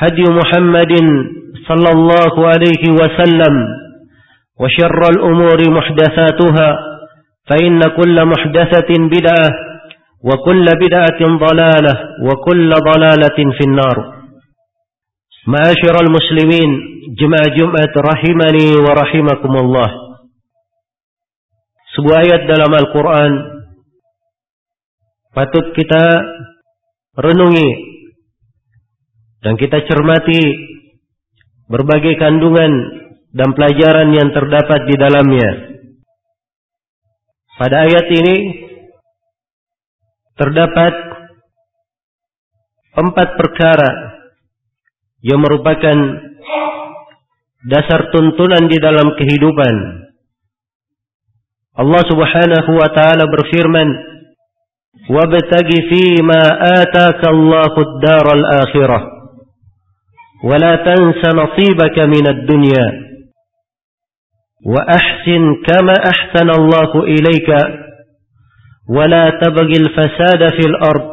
هدي محمد صلى الله عليه وسلم وشر الأمور محدثاتها فإن كل محدثة بدعة وكل بدعة ضلالة وكل ضلالة في النار. معاشر المسلمين جمع جمعة رحمني ورحمكم الله. Sebuah ayat dalam Al-Quran. Patut kita renungi dan kita cermati berbagai kandungan dan pelajaran yang terdapat di dalamnya. Pada ayat ini terdapat empat perkara yang merupakan dasar tuntunan di dalam kehidupan. Allah Subhanahu wa taala berfirman, "Wabtaghi fi ma ataka Allahu ad-daral akhirah." ولا تنس نصيبك من الدنيا وأحسن كما أحسن الله إليك ولا تبغي الفساد في الأرض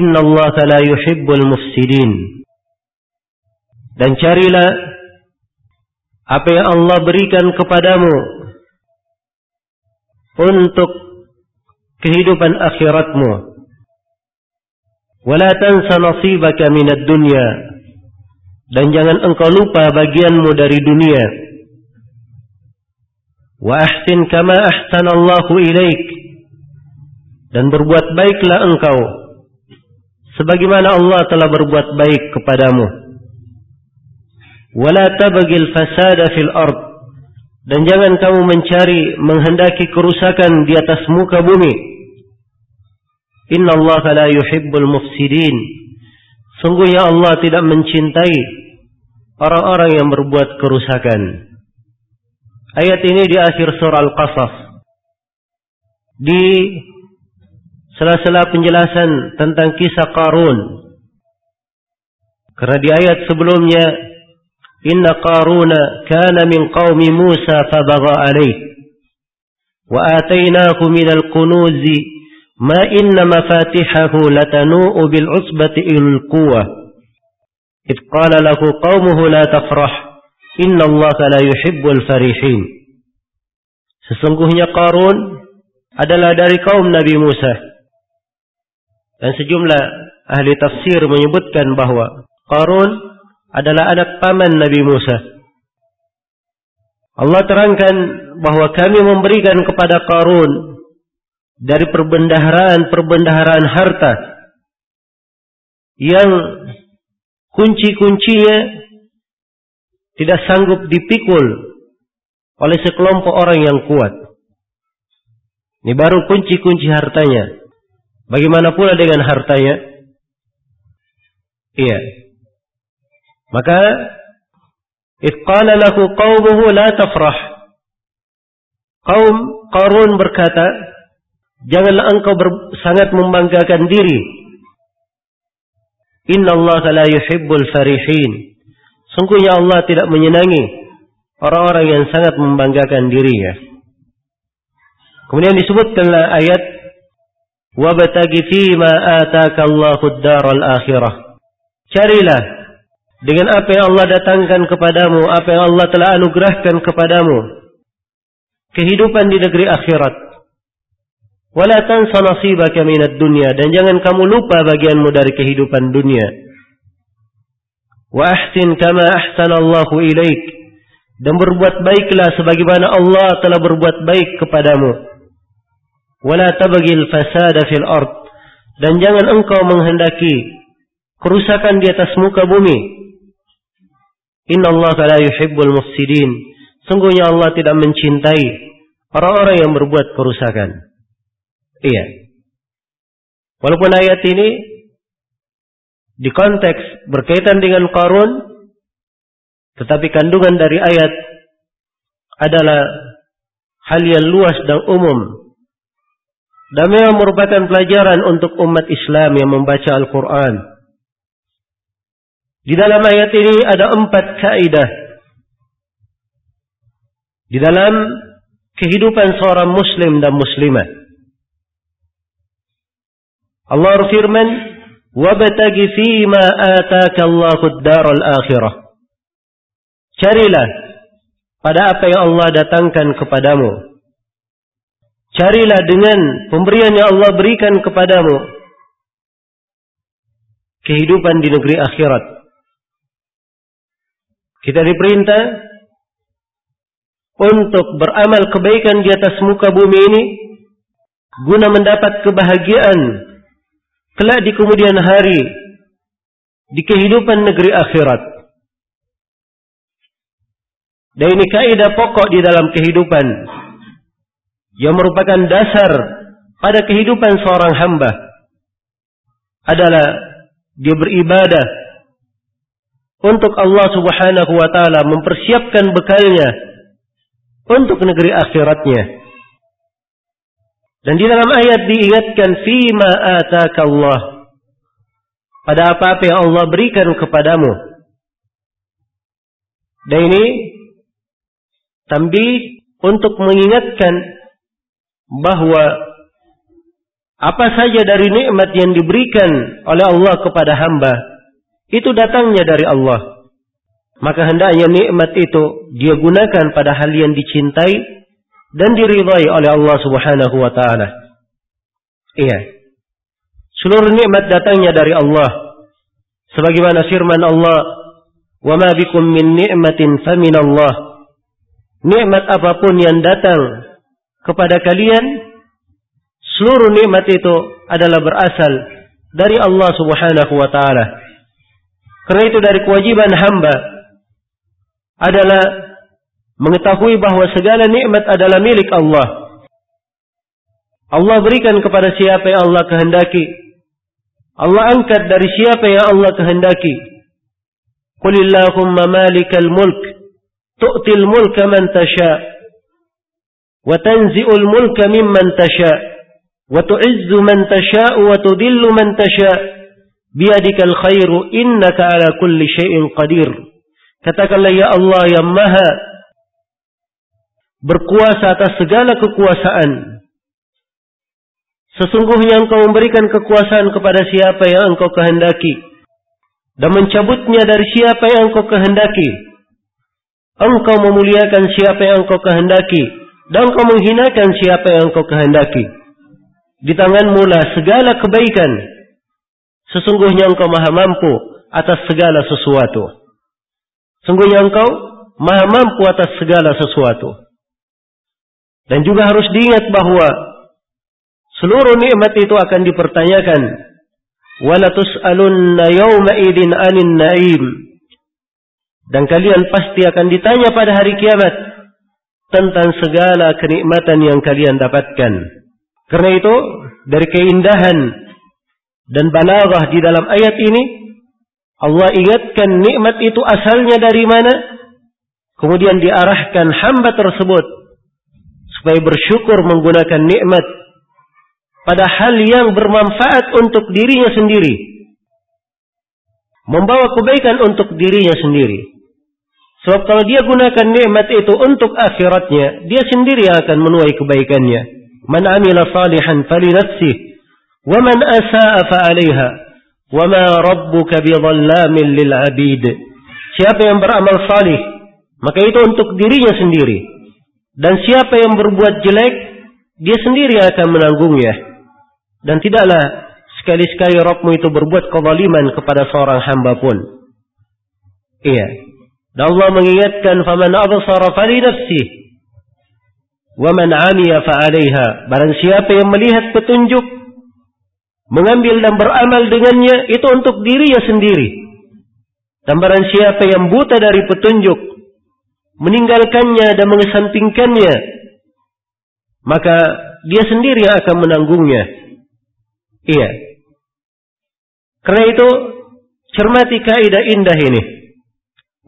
إن الله لا يحب المفسدين dan carilah apa yang Allah berikan kepadamu untuk kehidupan akhiratmu wala tansa nasibaka minad dunya dan jangan engkau lupa bagianmu dari dunia. Wa ahsin kama ahsanallahu ilaik. Dan berbuat baiklah engkau sebagaimana Allah telah berbuat baik kepadamu. Wala tabghil fasada fil ard. Dan jangan kamu mencari menghendaki kerusakan di atas muka bumi. Inna Allah la yuhibbul mufsidin. Sungguhnya Allah tidak mencintai orang-orang yang berbuat kerusakan. Ayat ini di akhir surah Al-Qasas. Di sela-sela penjelasan tentang kisah Qarun. Karena di ayat sebelumnya, Inna Qaruna kana min qawmi Musa fabagha alaih. Wa atainahu minal kunuzi Ma inna mafatihahu latanu'u bil usbati ilul quwah. Idh qala lahu qaumuhu la tafrah. Inna Allah la yuhibbul farihin. Sesungguhnya Qarun adalah dari kaum Nabi Musa. Dan sejumlah ahli tafsir menyebutkan bahwa Qarun adalah anak paman Nabi Musa. Allah terangkan bahwa kami memberikan kepada Qarun dari perbendaharaan-perbendaharaan harta yang kunci-kuncinya tidak sanggup dipikul oleh sekelompok orang yang kuat. Ini baru kunci-kunci hartanya. Bagaimana pula dengan hartanya? Iya. Maka Iqala lahu qawmuhu la tafrah. Kaum Qarun berkata, janganlah engkau sangat membanggakan diri Inna Allah la yuhibbul farihin. Sungguhnya Allah tidak menyenangi orang-orang yang sangat membanggakan dirinya. Kemudian disebutkanlah ayat wabtagi fi ma ataka Allahu daral akhirah. Carilah dengan apa yang Allah datangkan kepadamu, apa yang Allah telah anugerahkan kepadamu kehidupan di negeri akhirat. Wala tansa nasibaka minad dunya dan jangan kamu lupa bagianmu dari kehidupan dunia. Wa ahsin kama ahsanallahu ilaik. Dan berbuat baiklah sebagaimana Allah telah berbuat baik kepadamu. Wala tabghil fasada fil ard. Dan jangan engkau menghendaki kerusakan di atas muka bumi. Inna Allah la yuhibbul mufsidin. Sungguhnya Allah tidak mencintai orang-orang yang berbuat kerusakan. Iya. Walaupun ayat ini di konteks berkaitan dengan Qarun tetapi kandungan dari ayat adalah hal yang luas dan umum dan memang merupakan pelajaran untuk umat Islam yang membaca Al-Quran. Di dalam ayat ini ada empat kaidah. Di dalam kehidupan seorang muslim dan muslimah. Allah berfirman, wabtagi fima ataka Allahu daral akhirah. Carilah pada apa yang Allah datangkan kepadamu. Carilah dengan pemberian yang Allah berikan kepadamu kehidupan di negeri akhirat. Kita diperintah untuk beramal kebaikan di atas muka bumi ini guna mendapat kebahagiaan kelak di kemudian hari di kehidupan negeri akhirat. Dan ini kaidah pokok di dalam kehidupan yang merupakan dasar pada kehidupan seorang hamba adalah dia beribadah untuk Allah Subhanahu wa taala mempersiapkan bekalnya untuk negeri akhiratnya. Dan di dalam ayat diingatkan fima ataka Allah. Pada apa-apa yang Allah berikan kepadamu. Dan ini tambih untuk mengingatkan bahwa apa saja dari nikmat yang diberikan oleh Allah kepada hamba itu datangnya dari Allah. Maka hendaknya nikmat itu dia gunakan pada hal yang dicintai dan diridhai oleh Allah Subhanahu wa taala. Iya. Seluruh nikmat datangnya dari Allah. Sebagaimana firman Allah, "Wa ma bikum min ni'matin famin Allah." Nikmat apa pun yang datang kepada kalian, seluruh nikmat itu adalah berasal dari Allah Subhanahu wa taala. Karena itu dari kewajiban hamba adalah mengetahui bahwa segala nikmat adalah milik Allah. Allah berikan kepada siapa yang Allah kehendaki. Allah angkat dari siapa yang Allah kehendaki. Qulillahumma malikal mulk tu'til mulka man tasha wa tanzi'ul mulka mimman tasha wa tu'izzu man tasha wa tudillu man tasha biyadikal khairu innaka ala kulli syai'in qadir. Katakanlah ya Allah yang Maha berkuasa atas segala kekuasaan. Sesungguhnya engkau memberikan kekuasaan kepada siapa yang engkau kehendaki. Dan mencabutnya dari siapa yang engkau kehendaki. Engkau memuliakan siapa yang engkau kehendaki. Dan engkau menghinakan siapa yang engkau kehendaki. Di tanganmu lah segala kebaikan. Sesungguhnya engkau maha mampu atas segala sesuatu. Sungguhnya engkau maha mampu atas segala sesuatu. Dan juga harus diingat bahwa seluruh nikmat itu akan dipertanyakan. Anin na'im. Dan kalian pasti akan ditanya pada hari kiamat tentang segala kenikmatan yang kalian dapatkan. Karena itu, dari keindahan dan balaghah di dalam ayat ini, Allah ingatkan nikmat itu asalnya dari mana, kemudian diarahkan hamba tersebut supaya bersyukur menggunakan nikmat pada hal yang bermanfaat untuk dirinya sendiri membawa kebaikan untuk dirinya sendiri. Sebab kalau dia gunakan nikmat itu untuk akhiratnya, dia sendiri yang akan menuai kebaikannya. Man amila salihan fali nafsih, wa man asa'a fa 'alaiha, wa ma rabbuka bidhallamin lil 'abid. Siapa yang beramal salih, maka itu untuk dirinya sendiri. Dan siapa yang berbuat jelek, dia sendiri akan menanggungnya. Dan tidaklah sekali-sekali Rabbmu itu berbuat kezaliman kepada seorang hamba pun. Iya. Dan Allah mengingatkan faman absara fali nafsi wa man 'amiya fa 'alaiha. Barang siapa yang melihat petunjuk mengambil dan beramal dengannya itu untuk dirinya sendiri. Dan barang siapa yang buta dari petunjuk meninggalkannya dan mengesampingkannya maka dia sendiri yang akan menanggungnya. Iya. Karena itu cermati kaidah indah ini.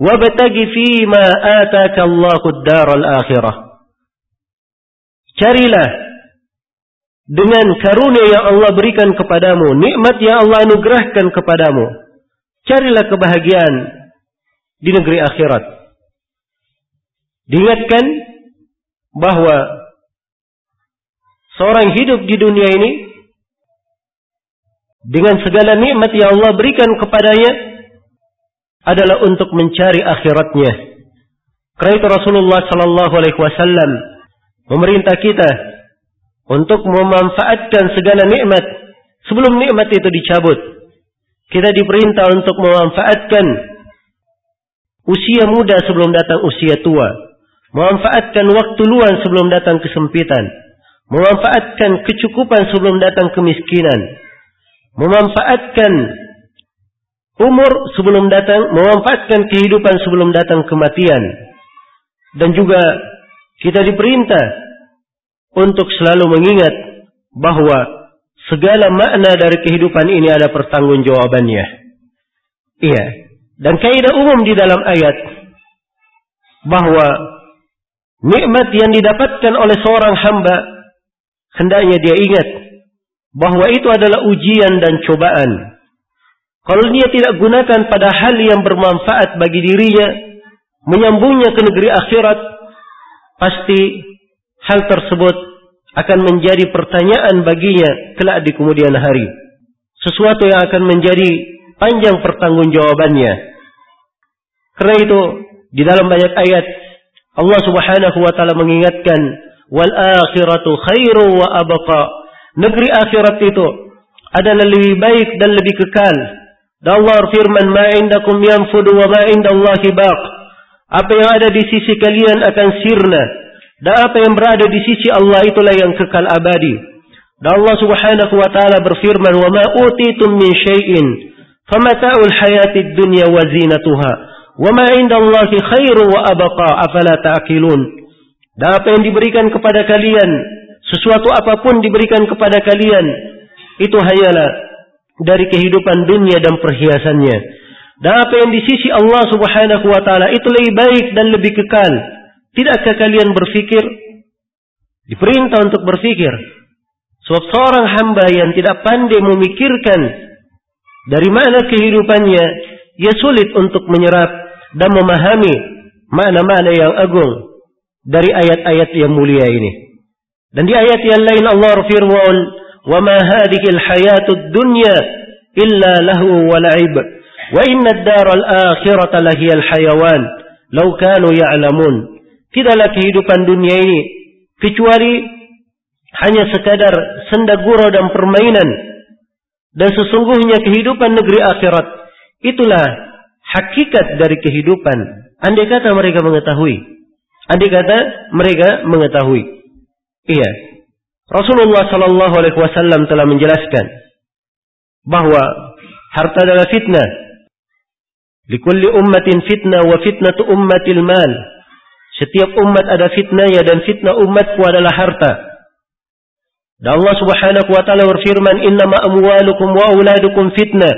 Wabtagi fima ataka Allahu ad-daral akhirah. Carilah dengan karunia yang Allah berikan kepadamu, nikmat yang Allah anugerahkan kepadamu. Carilah kebahagiaan di negeri akhirat. Diingatkan bahwa seorang hidup di dunia ini dengan segala nikmat yang Allah berikan kepadanya adalah untuk mencari akhiratnya. Karena itu Rasulullah Sallallahu Alaihi Wasallam memerintah kita untuk memanfaatkan segala nikmat sebelum nikmat itu dicabut. Kita diperintah untuk memanfaatkan usia muda sebelum datang usia tua, memanfaatkan waktu luang sebelum datang kesempitan, memanfaatkan kecukupan sebelum datang kemiskinan, memanfaatkan umur sebelum datang, memanfaatkan kehidupan sebelum datang kematian. Dan juga kita diperintah untuk selalu mengingat bahwa segala makna dari kehidupan ini ada pertanggungjawabannya. Iya. Dan kaidah umum di dalam ayat bahwa nikmat yang didapatkan oleh seorang hamba hendaknya dia ingat bahwa itu adalah ujian dan cobaan kalau dia tidak gunakan pada hal yang bermanfaat bagi dirinya, menyambungnya ke negeri akhirat, pasti hal tersebut akan menjadi pertanyaan baginya kelak di kemudian hari. Sesuatu yang akan menjadi panjang pertanggungjawabannya. Karena itu, di dalam banyak ayat, Allah subhanahu wa ta'ala mengingatkan, wal akhiratu khairu wa abqa. Negeri akhirat itu adalah lebih baik dan lebih kekal dan Allah firman, "Ma indakum yanfudu wa ma indallahi baq." Apa yang ada di sisi kalian akan sirna dan apa yang berada di sisi Allah itulah yang kekal abadi. Dan Allah Subhanahu wa taala berfirman, "Wa ma utitum min syai'in hayatid dunya wa zinatuha, wa ma indallahi khairu wa abqa, afala ta'qilun." Dan apa yang diberikan kepada kalian, sesuatu apa pun diberikan kepada kalian, itu hanyalah dari kehidupan dunia dan perhiasannya. Dan apa yang di sisi Allah Subhanahu wa taala itu lebih baik dan lebih kekal. Tidakkah kalian berfikir? Diperintah untuk berfikir. Sebab seorang hamba yang tidak pandai memikirkan dari mana kehidupannya, ia sulit untuk menyerap dan memahami makna-makna yang agung dari ayat-ayat yang mulia ini. Dan di ayat yang lain Allah firman, "Wa ma hadhihi al-hayatud dunya illa lahu wa la'ib, wa inna ad-dara al-akhirata lahiyal hayawan, law kanu ya'lamun." Tidaklah kehidupan dunia ini kecuali hanya sekadar senda gurau dan permainan. Dan sesungguhnya kehidupan negeri akhirat itulah hakikat dari kehidupan andai kata mereka mengetahui andai kata mereka mengetahui iya Rasulullah Sallallahu Alaihi Wasallam telah menjelaskan bahwa harta adalah fitnah. Likulli ummatin fitnah wa fitnatu ummatil mal. Setiap umat ada fitnahnya dan fitnah umatku adalah harta. Dan Allah Subhanahu wa taala berfirman, "Innama amwalukum wa auladukum fitnah."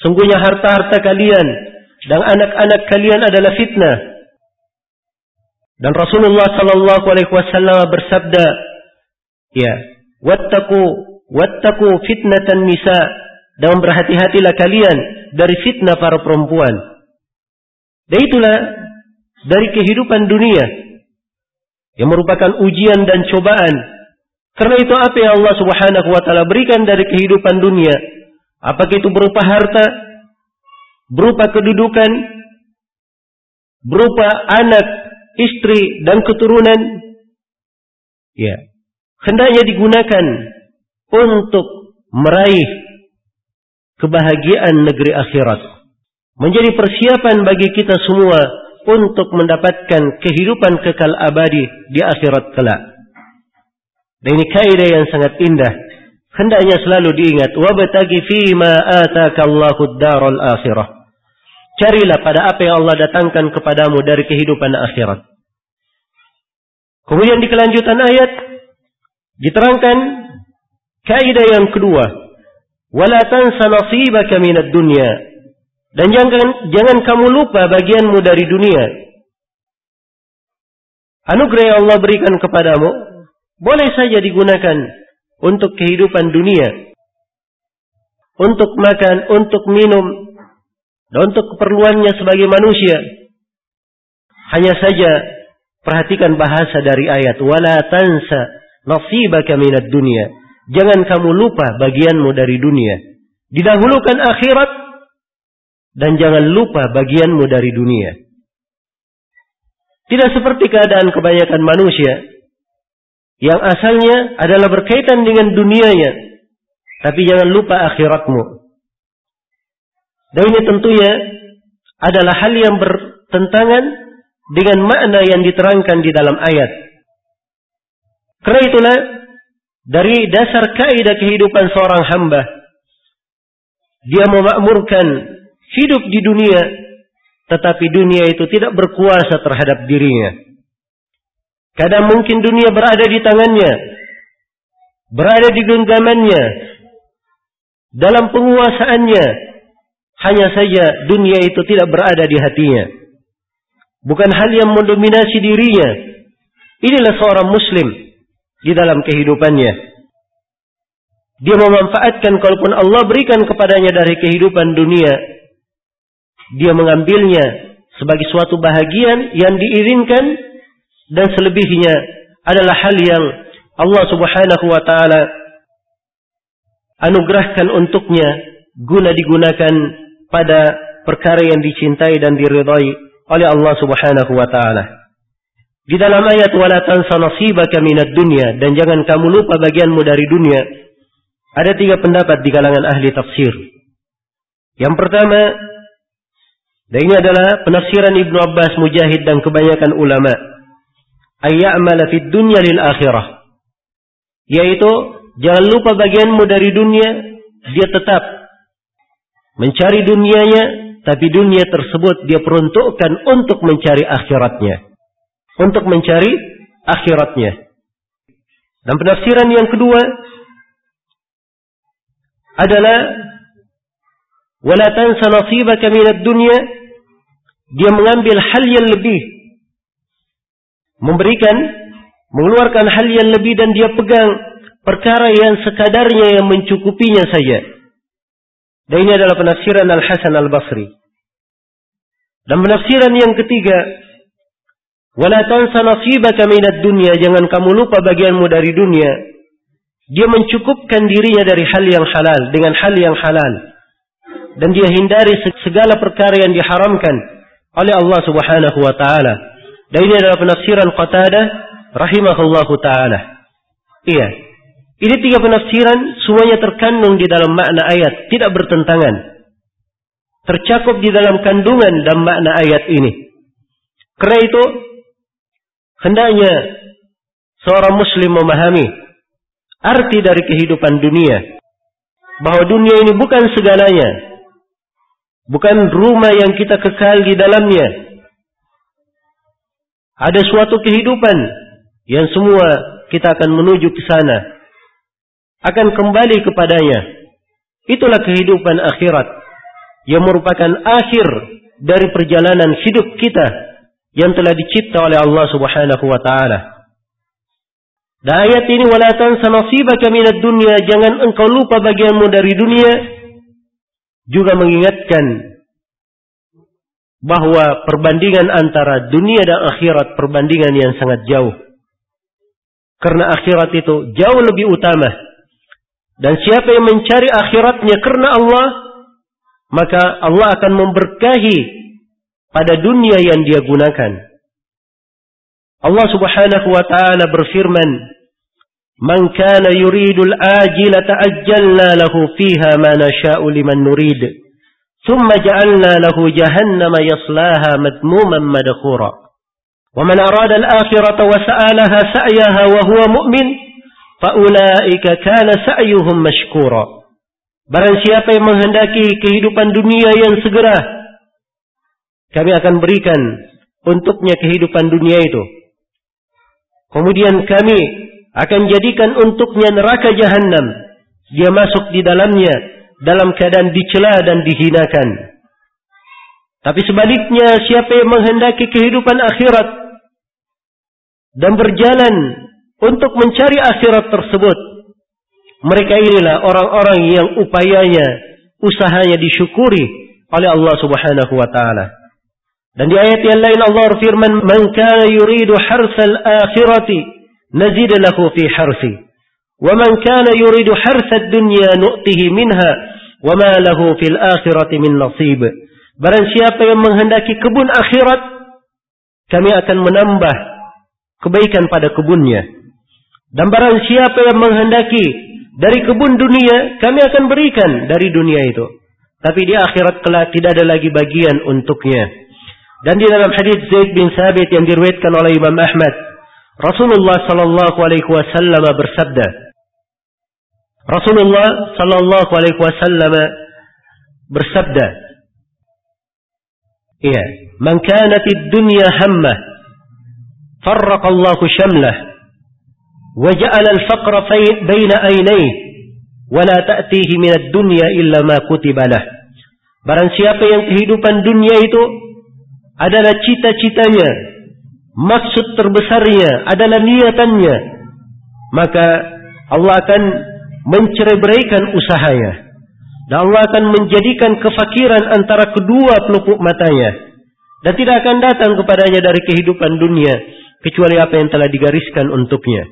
Sungguhnya harta-harta kalian dan anak-anak kalian adalah fitnah. Dan Rasulullah sallallahu alaihi wasallam bersabda, Ya, wattaqu wattaqu fitnatan nisa dan berhati-hatilah kalian dari fitnah para perempuan. Dan itulah dari kehidupan dunia yang merupakan ujian dan cobaan. Karena itu apa yang Allah Subhanahu wa taala berikan dari kehidupan dunia, apakah itu berupa harta, berupa kedudukan, berupa anak, istri dan keturunan, ya, hendaknya digunakan untuk meraih kebahagiaan negeri akhirat. Menjadi persiapan bagi kita semua untuk mendapatkan kehidupan kekal abadi di akhirat kelak. Dan ini kaidah yang sangat indah. Hendaknya selalu diingat. Wabtagi fima ataka Allahu darul akhirah. Carilah pada apa yang Allah datangkan kepadamu dari kehidupan akhirat. Kemudian di kelanjutan ayat diterangkan kaidah yang kedua. Wala tansa nasibaka minad dunya. Dan jangan jangan kamu lupa bagianmu dari dunia. Anugerah yang Allah berikan kepadamu boleh saja digunakan untuk kehidupan dunia. Untuk makan, untuk minum, dan untuk keperluannya sebagai manusia. Hanya saja perhatikan bahasa dari ayat wala tansa nasibaka minad dunya. Jangan kamu lupa bagianmu dari dunia. Didahulukan akhirat dan jangan lupa bagianmu dari dunia. Tidak seperti keadaan kebanyakan manusia yang asalnya adalah berkaitan dengan dunianya, tapi jangan lupa akhiratmu. Dan ini tentunya adalah hal yang bertentangan dengan makna yang diterangkan di dalam ayat. Karena itulah dari dasar kaidah kehidupan seorang hamba. Dia memakmurkan hidup di dunia, tetapi dunia itu tidak berkuasa terhadap dirinya. Kadang mungkin dunia berada di tangannya, berada di genggamannya, dalam penguasaannya. Hanya saja dunia itu tidak berada di hatinya. Bukan hal yang mendominasi dirinya. Inilah seorang muslim di dalam kehidupannya. Dia memanfaatkan kalaupun Allah berikan kepadanya dari kehidupan dunia, dia mengambilnya sebagai suatu bahagian yang diirinkan dan selebihnya adalah hal yang Allah Subhanahu wa taala anugerahkan untuknya guna digunakan pada perkara yang dicintai dan diridhai oleh Allah Subhanahu wa taala. Di dalam ayat wala tansa nasibaka minad dunya dan jangan kamu lupa bagianmu dari dunia. Ada tiga pendapat di kalangan ahli tafsir. Yang pertama, dan ini adalah penafsiran Ibnu Abbas, Mujahid dan kebanyakan ulama. Ayya'mala fid dunya lil akhirah. Yaitu jangan lupa bagianmu dari dunia, dia tetap mencari dunianya, tapi dunia tersebut dia peruntukkan untuk mencari akhiratnya untuk mencari akhiratnya. Dan penafsiran yang kedua adalah wala tansa nasibaka minad dunya dia mengambil hal yang lebih memberikan mengeluarkan hal yang lebih dan dia pegang perkara yang sekadarnya yang mencukupinya saja. Dan ini adalah penafsiran Al-Hasan Al-Basri. Dan penafsiran yang ketiga Wala tansa nasibaka minad dunya, jangan kamu lupa bagianmu dari dunia. Dia mencukupkan dirinya dari hal yang halal dengan hal yang halal dan dia hindari segala perkara yang diharamkan oleh Allah Subhanahu wa taala. Dan ini adalah penafsiran Qatadah rahimahullahu taala. Iya. Ini tiga penafsiran semuanya terkandung di dalam makna ayat, tidak bertentangan. Tercakup di dalam kandungan dan makna ayat ini. Karena itu Hendaknya seorang muslim memahami arti dari kehidupan dunia. Bahwa dunia ini bukan segalanya. Bukan rumah yang kita kekal di dalamnya. Ada suatu kehidupan yang semua kita akan menuju ke sana. Akan kembali kepadanya. Itulah kehidupan akhirat. Yang merupakan akhir dari perjalanan hidup kita yang telah dicipta oleh Allah Subhanahu wa taala. Dan ayat ini wala tansa nasibaka minad dunya, jangan engkau lupa bagianmu dari dunia juga mengingatkan bahwa perbandingan antara dunia dan akhirat perbandingan yang sangat jauh. Karena akhirat itu jauh lebih utama. Dan siapa yang mencari akhiratnya karena Allah, maka Allah akan memberkahi pada dunia yang dia gunakan. Allah Subhanahu wa taala berfirman, "Man kana yuridul ajilata ajjalna lahu fiha ma nasha'u liman nurid." ثم جعلنا له جهنم يصلاها مذموما مدخورا ومن أراد الآخرة وسألها سعيها وهو مؤمن فأولئك كان سعيهم مشكورا Barang siapa yang menghendaki kehidupan dunia yang segera, kami akan berikan untuknya kehidupan dunia itu. Kemudian kami akan jadikan untuknya neraka jahanam. Dia masuk di dalamnya dalam keadaan dicela dan dihinakan. Tapi sebaliknya siapa yang menghendaki kehidupan akhirat dan berjalan untuk mencari akhirat tersebut, mereka inilah orang-orang yang upayanya, usahanya disyukuri oleh Allah Subhanahu wa taala. Dan di ayat yang lain Allah berfirman, "Man kana yuridu harsal akhirati nazid lahu fi harsi." ومن كان يريد حرث الدنيا نؤته منها وما له في الآخرة من نصيب Barang siapa yang menghendaki kebun akhirat, kami akan menambah kebaikan pada kebunnya. Dan barang siapa yang menghendaki dari kebun dunia, kami akan berikan dari dunia itu. Tapi di akhirat kelak tidak ada lagi bagian untuknya. Dan di dalam hadis Zaid bin Sabit yang diriwayatkan oleh Imam Ahmad, Rasulullah sallallahu alaihi wasallam bersabda, Rasulullah sallallahu alaihi wasallam bersabda, "Iya, man kanat ad-dunya hamma, farraqa Allah shamlah, wa ja'ala al-faqra baina aynayhi, wa la ta'tihi min ad-dunya illa ma kutiba lah." Barang siapa yang kehidupan dunia itu adalah cita-citanya, maksud terbesarnya adalah niatannya, maka Allah akan mencerai usahanya. Dan Allah akan menjadikan kefakiran antara kedua pelupuk matanya. Dan tidak akan datang kepadanya dari kehidupan dunia. Kecuali apa yang telah digariskan untuknya.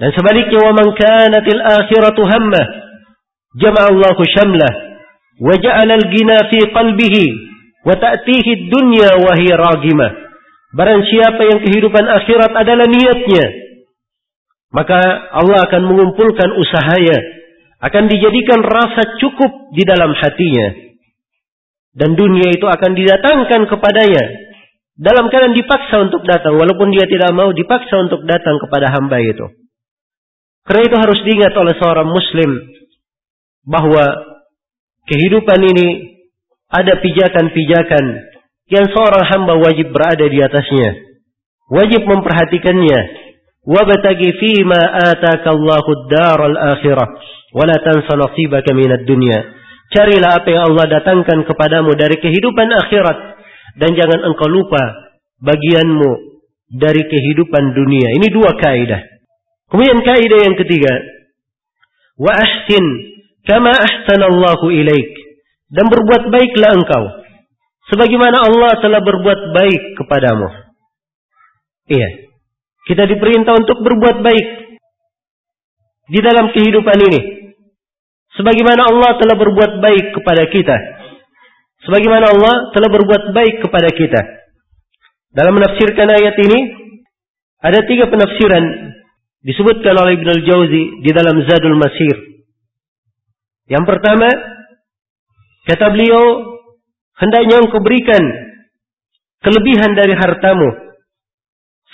Dan sebaliknya, وَمَنْ كَانَتِ الْآخِرَةُ هَمَّةً جَمَعَ اللَّهُ شَمْلَهُ وَجَعَلَ الْغِنَى فِي قَلْبِهِ وَتَأْتِيهِ الدُّنْيَا وَهِيَ رَاغِمَةً Barang siapa yang kehidupan akhirat adalah niatnya, maka Allah akan mengumpulkan usahanya, akan dijadikan rasa cukup di dalam hatinya. Dan dunia itu akan didatangkan kepadanya dalam keadaan dipaksa untuk datang walaupun dia tidak mau dipaksa untuk datang kepada hamba itu. Karena itu harus diingat oleh seorang muslim bahwa kehidupan ini ada pijakan-pijakan yang seorang hamba wajib berada di atasnya. Wajib memperhatikannya wabtaghi fima ataka Allahu ad-daral akhirah wa la tansa nasibaka. Carilah apa yang Allah datangkan kepadamu dari kehidupan akhirat dan jangan engkau lupa bagianmu dari kehidupan dunia. Ini dua kaidah. Kemudian kaidah yang ketiga, wa ahsin kama ahsanallahu ilaik dan berbuat baiklah engkau sebagaimana Allah telah berbuat baik kepadamu. Iya. Kita diperintah untuk berbuat baik di dalam kehidupan ini. Sebagaimana Allah telah berbuat baik kepada kita. Sebagaimana Allah telah berbuat baik kepada kita. Dalam menafsirkan ayat ini, ada tiga penafsiran disebutkan oleh Ibn al-Jauzi di dalam Zadul Masir. Yang pertama, kata beliau, hendaknya engkau berikan kelebihan dari hartamu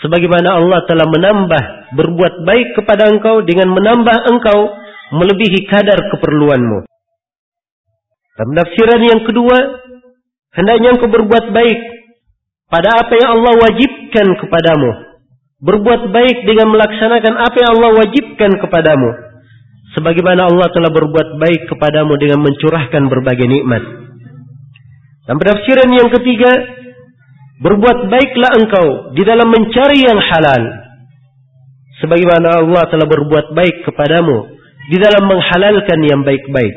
sebagaimana Allah telah menambah berbuat baik kepada engkau dengan menambah engkau melebihi kadar keperluanmu. Dan penafsiran yang kedua, hendaknya engkau berbuat baik pada apa yang Allah wajibkan kepadamu. Berbuat baik dengan melaksanakan apa yang Allah wajibkan kepadamu. Sebagaimana Allah telah berbuat baik kepadamu dengan mencurahkan berbagai nikmat. Dan penafsiran yang ketiga, Berbuat baiklah engkau di dalam mencari yang halal. Sebagaimana Allah telah berbuat baik kepadamu di dalam menghalalkan yang baik-baik.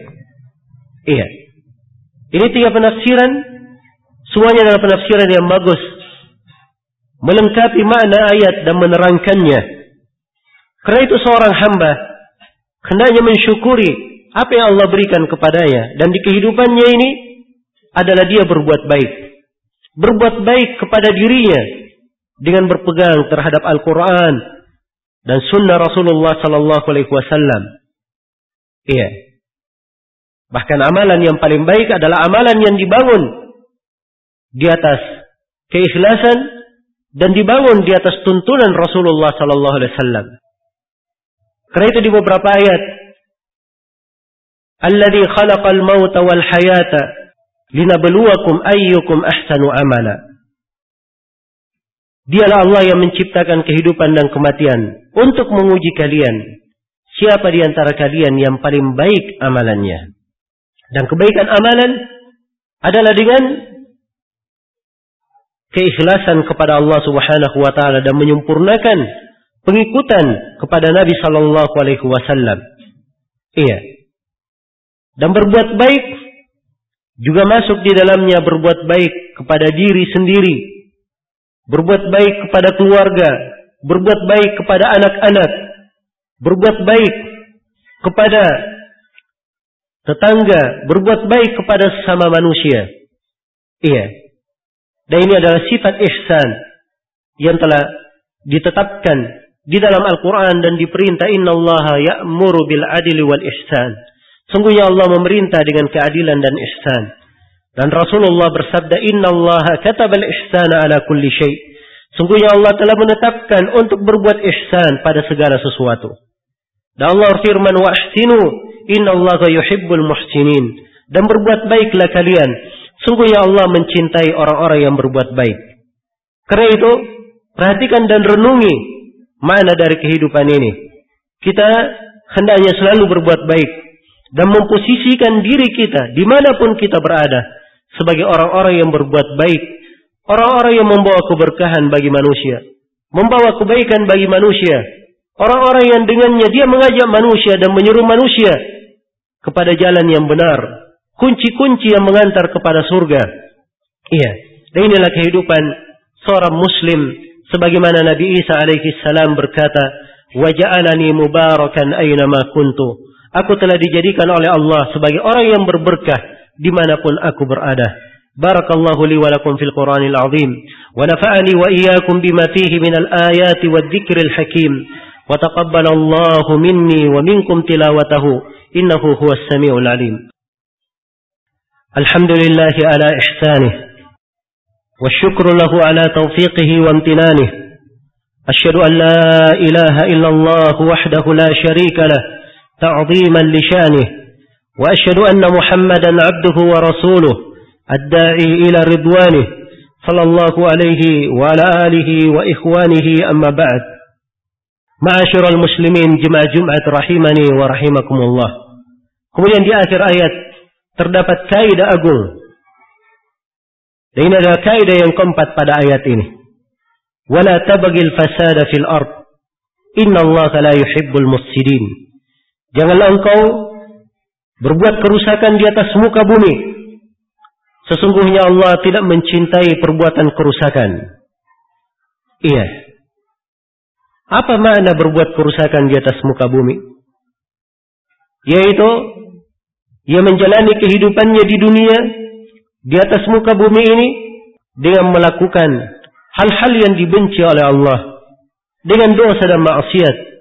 Iya. Ini tiga penafsiran. Semuanya adalah penafsiran yang bagus. Melengkapi makna ayat dan menerangkannya. Karena itu seorang hamba hendaknya mensyukuri apa yang Allah berikan kepadanya dan di kehidupannya ini adalah dia berbuat baik. Berbuat baik kepada dirinya dengan berpegang terhadap Al-Quran dan Sunnah Rasulullah Sallallahu Alaihi Wasallam. Iya. Bahkan amalan yang paling baik adalah amalan yang dibangun di atas keikhlasan dan dibangun di atas tuntunan Rasulullah Sallallahu Alaihi Wasallam. Karena itu di beberapa ayat, "Alladhi khalaqal mauta wal hayata linabluwakum ayyukum ahsanu amala." Dialah Allah yang menciptakan kehidupan dan kematian untuk menguji kalian. Siapa di antara kalian yang paling baik amalannya? Dan kebaikan amalan adalah dengan keikhlasan kepada Allah Subhanahu wa taala dan menyempurnakan pengikutan kepada Nabi sallallahu alaihi wasallam. Iya. Dan berbuat baik juga masuk di dalamnya berbuat baik kepada diri sendiri berbuat baik kepada keluarga, berbuat baik kepada anak-anak, berbuat baik kepada tetangga, berbuat baik kepada sesama manusia. Iya. Dan ini adalah sifat ihsan yang telah ditetapkan di dalam Al-Quran dan diperintah Inna Allah ya'muru bil adili wal ihsan. Sungguhnya Allah memerintah dengan keadilan dan ihsan. Dan Rasulullah bersabda, Inna Allah katabal ihsana ala kulli syai. Sungguhnya Allah telah menetapkan untuk berbuat ihsan pada segala sesuatu. Dan Allah firman, wa inna Allah yuhibbul muhsinin. Dan berbuat baiklah kalian. Sungguhnya Allah mencintai orang-orang yang berbuat baik. Karena itu, perhatikan dan renungi mana dari kehidupan ini. Kita hendaknya selalu berbuat baik dan memposisikan diri kita di mana pun kita berada sebagai orang-orang yang berbuat baik, orang-orang yang membawa keberkahan bagi manusia, membawa kebaikan bagi manusia, orang-orang yang dengannya dia mengajak manusia dan menyuruh manusia kepada jalan yang benar, kunci-kunci yang mengantar kepada surga. Iya, dan inilah kehidupan seorang muslim sebagaimana Nabi Isa alaihi salam berkata, "Wa ja'alani mubarakan aina ma kuntu." Aku telah dijadikan oleh Allah sebagai orang yang berberkah di mana pun aku berada. Barakallahu li wa lakum fil Qur'anil azim. Wa nafa'ani wa iyyakum bima fihi minal ayati wa dzikril hakim. Wa taqabbala Allahu minni wa minkum tilawatahu. Innahu huwas samiul alim. Alhamdulillahi ala ihsanih. والشكر له على توفيقه وامتنانه أشهد أن لا إله إلا الله وحده لا شريك له تعظيما لشانه وأشهد أن محمدا عبده ورسوله الداعي إلى رضوانه صلى الله عليه وعلى آله وإخوانه أما بعد معاشر المسلمين جمع جمعة رحمني ورحمكم الله Kemudian di akhir ayat terdapat kaidah agung. Dan ini adalah kaidah yang keempat pada ayat ini. Wala tabagil fasada fil ard. Inna Allah la yuhibbul mufsidin. Janganlah engkau berbuat kerusakan di atas muka bumi. Sesungguhnya Allah tidak mencintai perbuatan kerusakan. Iya. Apa makna berbuat kerusakan di atas muka bumi? Yaitu ia menjalani kehidupannya di dunia di atas muka bumi ini dengan melakukan hal-hal yang dibenci oleh Allah dengan dosa dan maksiat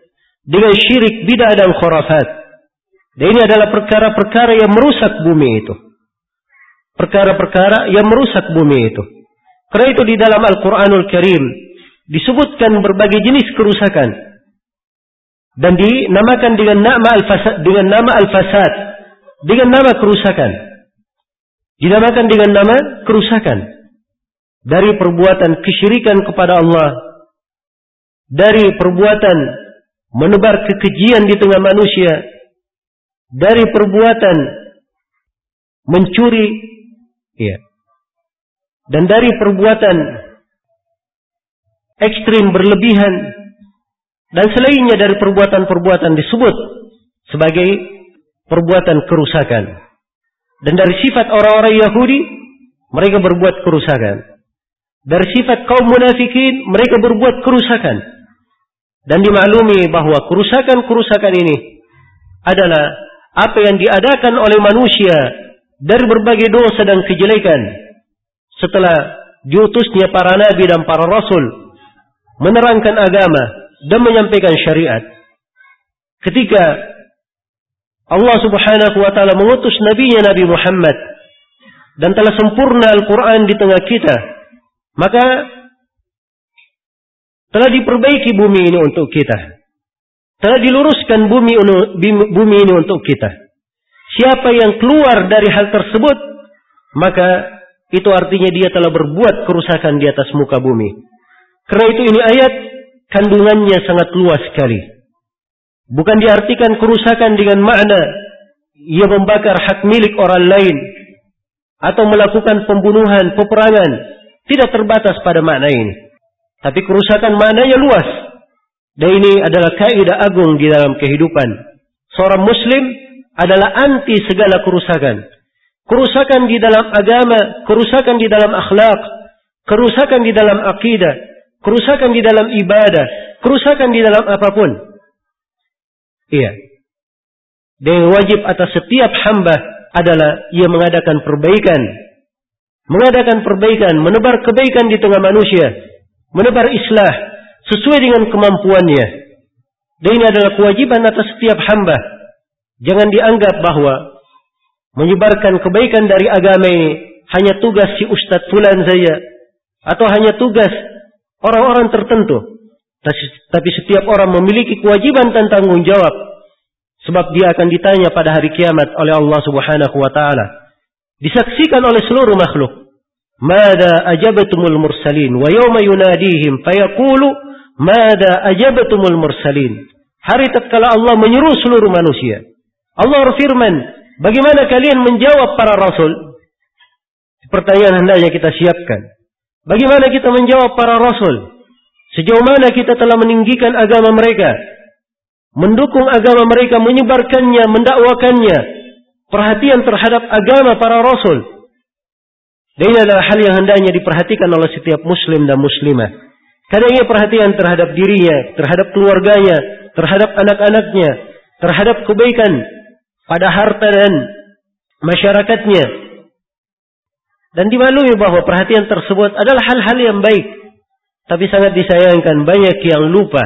dengan syirik bidah dan khurafat dan ini adalah perkara-perkara yang merusak bumi itu. Perkara-perkara yang merusak bumi itu. Karena itu di dalam Al-Quranul Karim disebutkan berbagai jenis kerusakan. Dan dinamakan dengan nama al-fasad, dengan nama al-fasad, dengan nama kerusakan. Dinamakan dengan nama kerusakan. Dari perbuatan kesyirikan kepada Allah. Dari perbuatan menebar kekejian di tengah manusia dari perbuatan mencuri ya dan dari perbuatan ekstrim berlebihan dan selainnya dari perbuatan-perbuatan disebut sebagai perbuatan kerusakan Dan dari sifat orang-orang Yahudi, mereka berbuat kerusakan. Dari sifat kaum munafikin, mereka berbuat kerusakan. Dan dimaklumi bahwa kerusakan-kerusakan ini adalah apa yang diadakan oleh manusia dari berbagai dosa dan kejelekan. Setelah diutusnya para nabi dan para rasul menerangkan agama dan menyampaikan syariat. Ketika Allah Subhanahu wa taala mengutus nabinya Nabi Muhammad dan telah sempurna Al-Qur'an di tengah kita, maka telah diperbaiki bumi ini untuk kita. Telah diluruskan bumi bumi ini untuk kita. Siapa yang keluar dari hal tersebut, maka itu artinya dia telah berbuat kerusakan di atas muka bumi. Karena itu ini ayat kandungannya sangat luas sekali. Bukan diartikan kerusakan dengan makna ia membakar hak milik orang lain atau melakukan pembunuhan, peperangan. Tidak terbatas pada makna ini. Tapi kerusakan maknanya luas. Dan ini adalah kaidah agung di dalam kehidupan. Seorang muslim adalah anti segala kerusakan. Kerusakan di dalam agama, kerusakan di dalam akhlak, kerusakan di dalam akidah, kerusakan di dalam ibadah, kerusakan di dalam apa pun. Iya. Dan wajib atas setiap hamba adalah ia mengadakan perbaikan. Mengadakan perbaikan, menebar kebaikan di tengah manusia. Menebar islah sesuai dengan kemampuannya. Dan ini adalah kewajiban atas setiap hamba. Jangan dianggap bahwa menyebarkan kebaikan dari agama ini hanya tugas si Ustadz Fulan saja. Atau hanya tugas orang-orang tertentu. Tapi setiap orang memiliki kewajiban dan tanggung jawab. Sebab dia akan ditanya pada hari kiamat oleh Allah subhanahu wa ta'ala. Disaksikan oleh seluruh makhluk. Ajabatumul mursalin. Wa yawma yunadihim fayaqulu. Mada ajabatumul mursalin. Hari tatkala Allah menyuruh seluruh manusia. Allah berfirman. Bagaimana kalian menjawab para rasul? Pertanyaan hendaknya kita siapkan. Bagaimana kita menjawab para rasul? Sejauh mana kita telah meninggikan agama mereka, mendukung agama mereka, menyebarkannya, mendakwakannya, perhatian terhadap agama para rasul. Dan ini adalah hal yang hendaknya diperhatikan oleh setiap muslim dan muslimah. Karena ia perhatian terhadap dirinya, terhadap keluarganya, terhadap anak-anaknya, terhadap kebaikan pada harta dan masyarakatnya. Dan dimaklumi bahwa perhatian tersebut adalah hal-hal yang baik. Tapi sangat disayangkan banyak yang lupa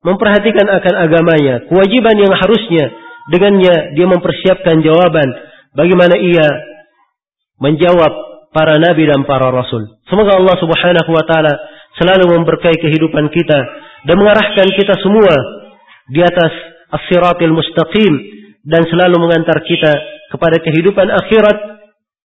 memperhatikan akan agamanya. Kewajiban yang harusnya dengannya dia mempersiapkan jawaban bagaimana ia menjawab para nabi dan para rasul. Semoga Allah Subhanahu wa taala selalu memberkahi kehidupan kita dan mengarahkan kita semua di atas as-siratil mustaqim dan selalu mengantar kita kepada kehidupan akhirat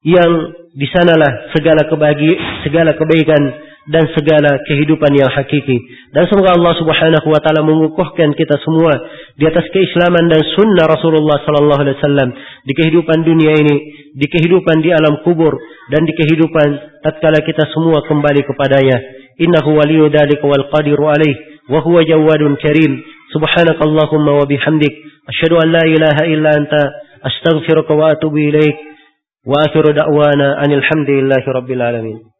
yang di sanalah segala kebahagiaan, segala kebaikan dan segala kehidupan yang hakiki. Dan semoga Allah Subhanahu wa taala mengukuhkan kita semua di atas keislaman dan sunnah Rasulullah sallallahu alaihi wasallam di kehidupan dunia ini, di kehidupan di alam kubur dan di kehidupan tatkala kita semua kembali kepadanya. Innahu waliyyu dzalika wal qadiru alaih wa huwa jawadun karim. Subhanakallahumma wa bihamdik asyhadu an la ilaha illa anta astaghfiruka wa atubu ilaik. Wa akhiru da'wana anil hamdulillahi rabbil alamin.